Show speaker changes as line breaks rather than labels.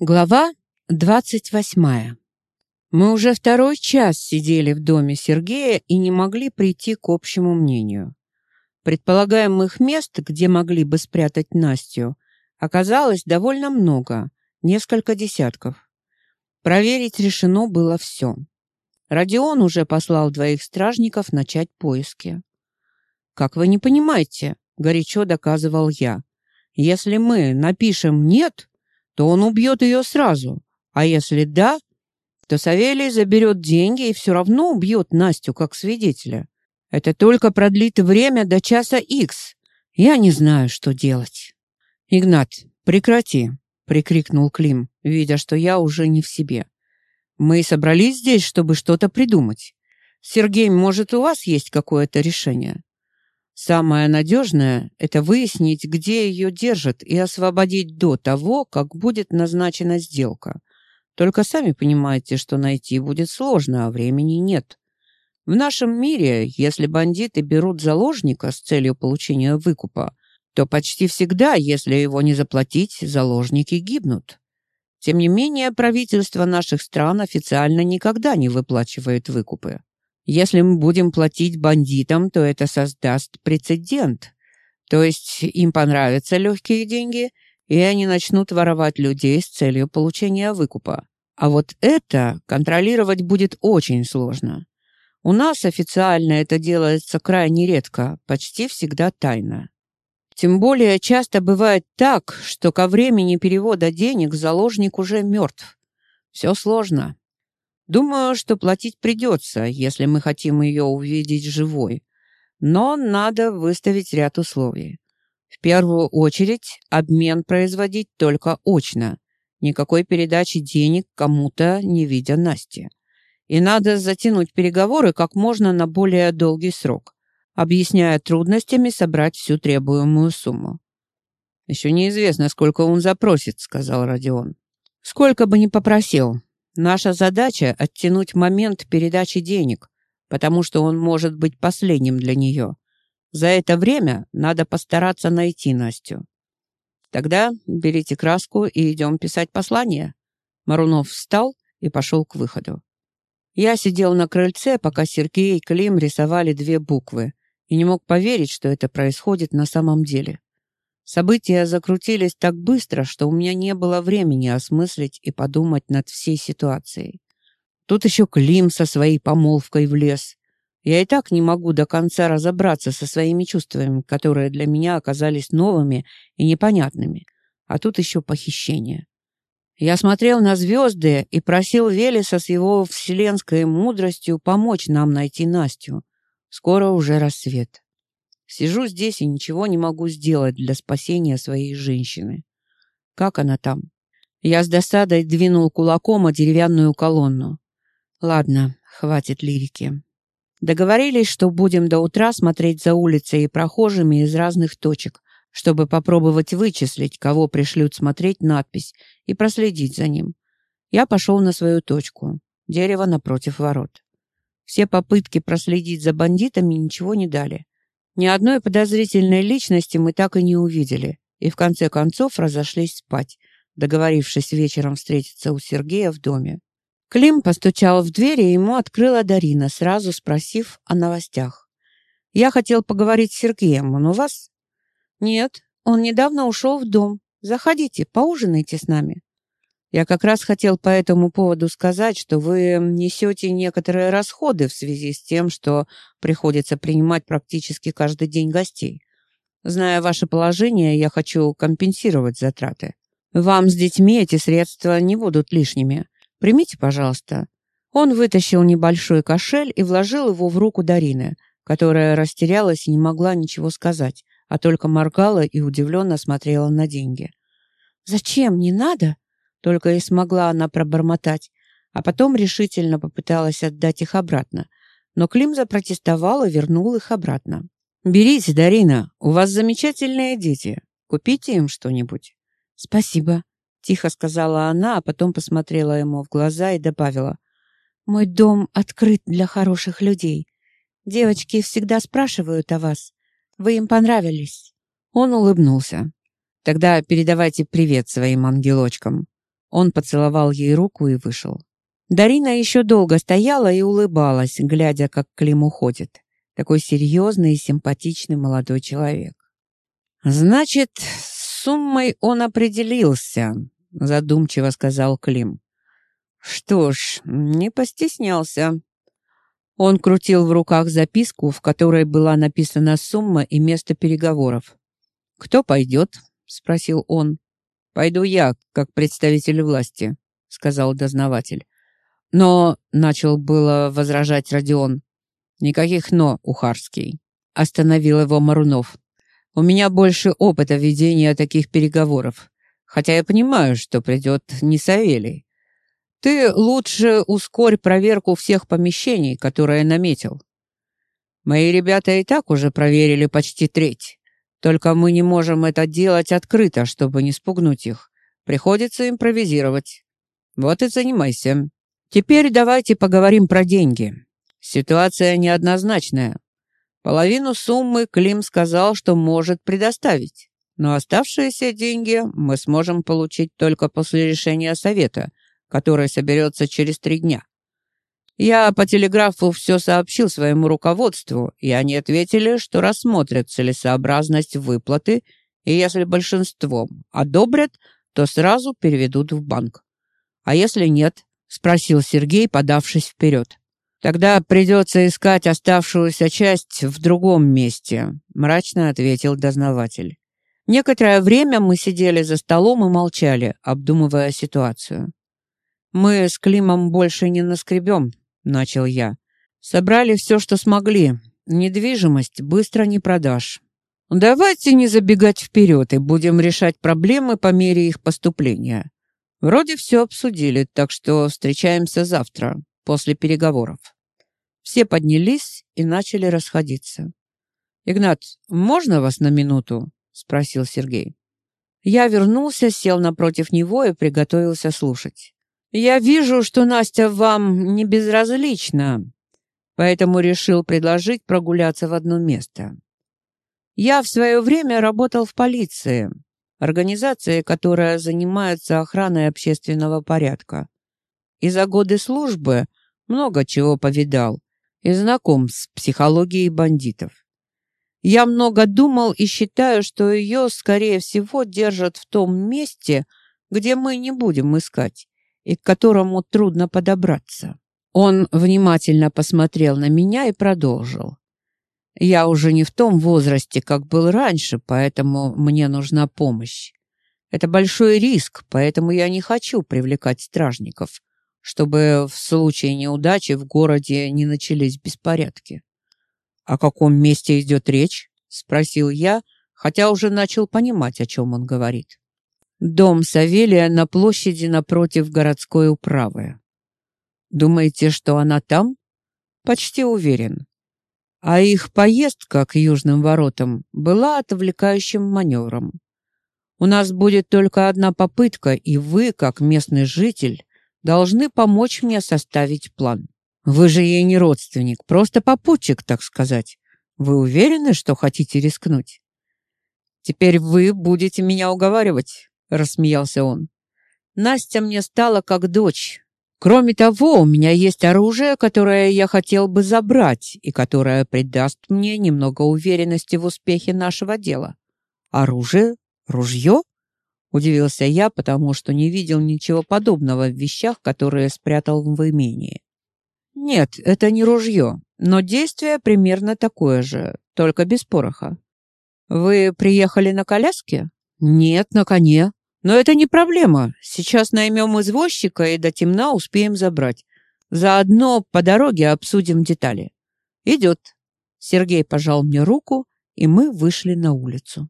Глава двадцать восьмая. Мы уже второй час сидели в доме Сергея и не могли прийти к общему мнению. Предполагаемых мест, где могли бы спрятать Настю, оказалось довольно много, несколько десятков. Проверить решено было все. Родион уже послал двоих стражников начать поиски. «Как вы не понимаете», — горячо доказывал я, «если мы напишем «нет», то он убьет ее сразу. А если да, то Савелий заберет деньги и все равно убьет Настю как свидетеля. Это только продлит время до часа икс. Я не знаю, что делать. «Игнат, прекрати!» — прикрикнул Клим, видя, что я уже не в себе. «Мы собрались здесь, чтобы что-то придумать. Сергей, может, у вас есть какое-то решение?» Самое надежное – это выяснить, где ее держат, и освободить до того, как будет назначена сделка. Только сами понимаете, что найти будет сложно, а времени нет. В нашем мире, если бандиты берут заложника с целью получения выкупа, то почти всегда, если его не заплатить, заложники гибнут. Тем не менее, правительство наших стран официально никогда не выплачивает выкупы. Если мы будем платить бандитам, то это создаст прецедент. То есть им понравятся легкие деньги, и они начнут воровать людей с целью получения выкупа. А вот это контролировать будет очень сложно. У нас официально это делается крайне редко, почти всегда тайно. Тем более часто бывает так, что ко времени перевода денег заложник уже мертв. Все сложно. Думаю, что платить придется, если мы хотим ее увидеть живой. Но надо выставить ряд условий. В первую очередь, обмен производить только очно. Никакой передачи денег кому-то, не видя Насти. И надо затянуть переговоры как можно на более долгий срок, объясняя трудностями собрать всю требуемую сумму. «Еще неизвестно, сколько он запросит», — сказал Родион. «Сколько бы ни попросил, Наша задача — оттянуть момент передачи денег, потому что он может быть последним для нее. За это время надо постараться найти Настю. Тогда берите краску и идем писать послание. Марунов встал и пошел к выходу. Я сидел на крыльце, пока Сергей и Клим рисовали две буквы, и не мог поверить, что это происходит на самом деле. События закрутились так быстро, что у меня не было времени осмыслить и подумать над всей ситуацией. Тут еще Клим со своей помолвкой влез. Я и так не могу до конца разобраться со своими чувствами, которые для меня оказались новыми и непонятными. А тут еще похищение. Я смотрел на звезды и просил Велеса с его вселенской мудростью помочь нам найти Настю. Скоро уже рассвет. Сижу здесь и ничего не могу сделать для спасения своей женщины. Как она там? Я с досадой двинул кулаком о деревянную колонну. Ладно, хватит лирики. Договорились, что будем до утра смотреть за улицей и прохожими из разных точек, чтобы попробовать вычислить, кого пришлют смотреть надпись и проследить за ним. Я пошел на свою точку. Дерево напротив ворот. Все попытки проследить за бандитами ничего не дали. Ни одной подозрительной личности мы так и не увидели, и в конце концов разошлись спать, договорившись вечером встретиться у Сергея в доме. Клим постучал в дверь, и ему открыла Дарина, сразу спросив о новостях. «Я хотел поговорить с Сергеем, он у вас?» «Нет, он недавно ушел в дом. Заходите, поужинайте с нами». Я как раз хотел по этому поводу сказать, что вы несете некоторые расходы в связи с тем, что приходится принимать практически каждый день гостей. Зная ваше положение, я хочу компенсировать затраты. Вам с детьми эти средства не будут лишними. Примите, пожалуйста». Он вытащил небольшой кошель и вложил его в руку Дарины, которая растерялась и не могла ничего сказать, а только моргала и удивленно смотрела на деньги. «Зачем? Не надо?» Только и смогла она пробормотать, а потом решительно попыталась отдать их обратно. Но Клим запротестовал и вернул их обратно. «Берите, Дарина, у вас замечательные дети. Купите им что-нибудь». «Спасибо», — тихо сказала она, а потом посмотрела ему в глаза и добавила. «Мой дом открыт для хороших людей. Девочки всегда спрашивают о вас. Вы им понравились». Он улыбнулся. «Тогда передавайте привет своим ангелочкам». Он поцеловал ей руку и вышел. Дарина еще долго стояла и улыбалась, глядя, как Клим уходит. Такой серьезный и симпатичный молодой человек. «Значит, с суммой он определился», — задумчиво сказал Клим. «Что ж, не постеснялся». Он крутил в руках записку, в которой была написана сумма и место переговоров. «Кто пойдет?» — спросил он. «Пойду я, как представитель власти», — сказал дознаватель. «Но...» — начал было возражать Родион. «Никаких «но», Ухарский», — остановил его Марунов. «У меня больше опыта ведения таких переговоров, хотя я понимаю, что придет не Савелий. Ты лучше ускорь проверку всех помещений, которые наметил. Мои ребята и так уже проверили почти треть. Только мы не можем это делать открыто, чтобы не спугнуть их. Приходится импровизировать. Вот и занимайся. Теперь давайте поговорим про деньги. Ситуация неоднозначная. Половину суммы Клим сказал, что может предоставить. Но оставшиеся деньги мы сможем получить только после решения совета, который соберется через три дня. Я по телеграфу все сообщил своему руководству, и они ответили, что рассмотрят целесообразность выплаты, и если большинством одобрят, то сразу переведут в банк. А если нет, — спросил Сергей, подавшись вперед. «Тогда придется искать оставшуюся часть в другом месте», — мрачно ответил дознаватель. Некоторое время мы сидели за столом и молчали, обдумывая ситуацию. «Мы с Климом больше не наскребем», — начал я. «Собрали все, что смогли. Недвижимость быстро не продашь. Давайте не забегать вперед и будем решать проблемы по мере их поступления. Вроде все обсудили, так что встречаемся завтра, после переговоров. Все поднялись и начали расходиться. «Игнат, можно вас на минуту?» — спросил Сергей. Я вернулся, сел напротив него и приготовился слушать. «Я вижу, что Настя вам не безразлична, поэтому решил предложить прогуляться в одно место. Я в свое время работал в полиции, организация, которая занимается охраной общественного порядка. И за годы службы много чего повидал и знаком с психологией бандитов. Я много думал и считаю, что ее, скорее всего, держат в том месте, где мы не будем искать и к которому трудно подобраться. Он внимательно посмотрел на меня и продолжил. Я уже не в том возрасте, как был раньше, поэтому мне нужна помощь. Это большой риск, поэтому я не хочу привлекать стражников, чтобы в случае неудачи в городе не начались беспорядки. «О каком месте идет речь?» — спросил я, хотя уже начал понимать, о чем он говорит. «Дом Савелия на площади напротив городской управы. Думаете, что она там?» «Почти уверен. А их поездка к южным воротам была отвлекающим маневром. У нас будет только одна попытка, и вы, как местный житель, должны помочь мне составить план. Вы же ей не родственник, просто попутчик, так сказать. Вы уверены, что хотите рискнуть? Теперь вы будете меня уговаривать, рассмеялся он. Настя мне стала как дочь, Кроме того, у меня есть оружие, которое я хотел бы забрать и которое придаст мне немного уверенности в успехе нашего дела. Оружие? Ружье? Удивился я, потому что не видел ничего подобного в вещах, которые спрятал в имении. Нет, это не ружье, но действие примерно такое же, только без пороха. Вы приехали на коляске? Нет, на коне. Но это не проблема. Сейчас наймем извозчика и до темна успеем забрать. Заодно по дороге обсудим детали. Идет. Сергей пожал мне руку, и мы вышли на улицу.